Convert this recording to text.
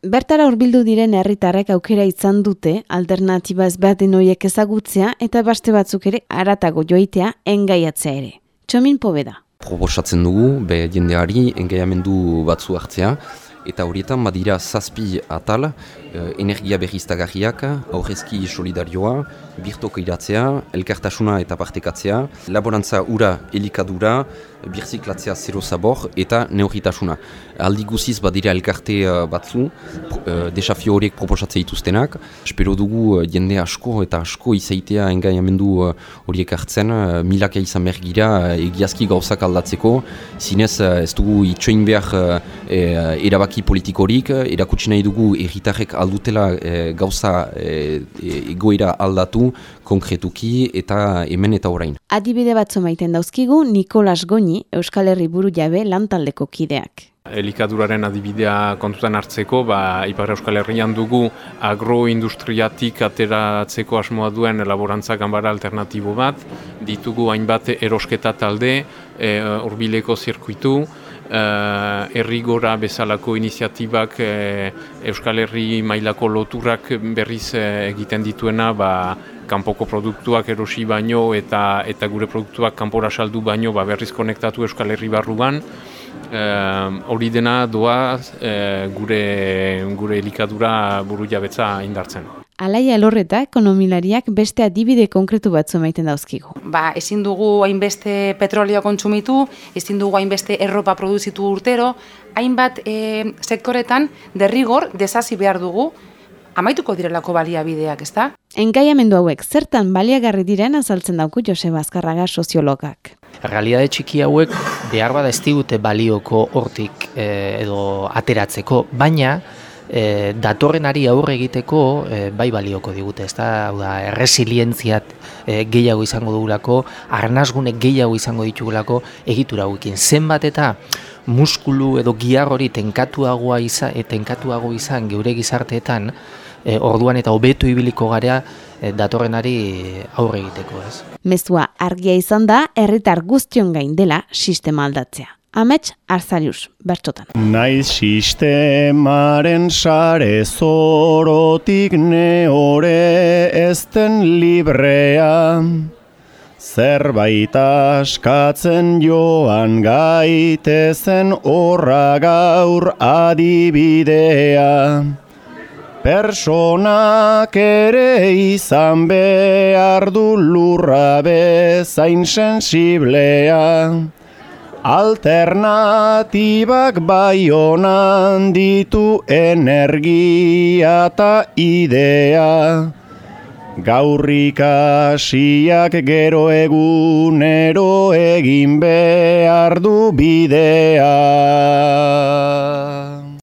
Bertara hurbildu diren herritarrek aukera izan dute alternatiba ezberdin horiek ezagutzea eta baste batzuk ere aratago joitea engaiatzea ere. Txomin pobeda. Proposatzen dugu, be jendeari engaiamendu batzu hartzea, eta horietan badira zazpi atal, eh, energia berriztagarriak, aurrezki solidarioa, birtoko iratzea, elkartasuna eta partekatzea, laborantza ura elikadura, birziklatzea zero zabor eta neurritasuna. Aldi guziz badira elkarte uh, batzu, uh, desafio horiek proposatzea ituztenak. Espero dugu jende asko eta asko izaitea engaiamendu horiek hartzen, milaka izan behar gira egiazki gauzak aldatzeko. Zinez ez dugu itxoin behar uh, erabaki politikorik, erakutsi nahi dugu erritarrek aldutela uh, gauza uh, egoera aldatu konkretuki eta hemen eta orain. Adibide batzu maiten dauzkigu Nikolas Goñi, Euskal Herri buru jabe lantaldeko kideak. Elikaduraren adibidea kontutan hartzeko, ba, Ipar Euskal Herrian dugu agroindustriatik ateratzeko asmoa duen elaborantza ganbara alternatibo bat, ditugu hainbat erosketa talde, e, urbileko zirkuitu, uh, errigora bezalako iniziatibak uh, Euskal Herri mailako loturak berriz uh, egiten dituena ba, kanpoko produktuak erosi baino eta eta gure produktuak kanpora saldu baino ba, berriz konektatu Euskal Herri barruan hori dena doa gure, gure elikadura buru jabetza indartzen. Alaia elorreta ekonomilariak beste adibide konkretu batzu maiten dauzkigu. Ba, ezin dugu hainbeste petrolio kontsumitu, ezin dugu hainbeste erropa produzitu urtero, hainbat e, sektoretan derrigor desazi behar dugu, amaituko direlako baliabideak, ezta? Engaiamendu hauek zertan baliagarri diren azaltzen dauku Joseba Azkarraga soziologak. Realitate txiki hauek behar bada ez balioko hortik eh, edo ateratzeko, baina e, datorrenari aurre egiteko e, bai balioko digute, ez da, da resilientziat e, gehiago izango dugulako, arnazgune gehiago izango ditugulako egitura hauekin. Zenbat eta muskulu edo giar hori tenkatuagoa izan, e, tenkatuago izan geure gizarteetan, e, orduan eta hobetu ibiliko garea e, datorrenari aurre egiteko, ez. Mezua argia izan da, herritar guztion gain dela sistema aldatzea. Amets Arzalius, bertxotan. Naiz sistemaren sare zorotik neore ezten librea, zerbait askatzen joan gaitezen horra gaur adibidea. Personak ere izan behar du lurra bezain sensiblea. Alternatibak bai honan ditu energia eta idea. Gaurrikasiak gero egunero egin behar du bidea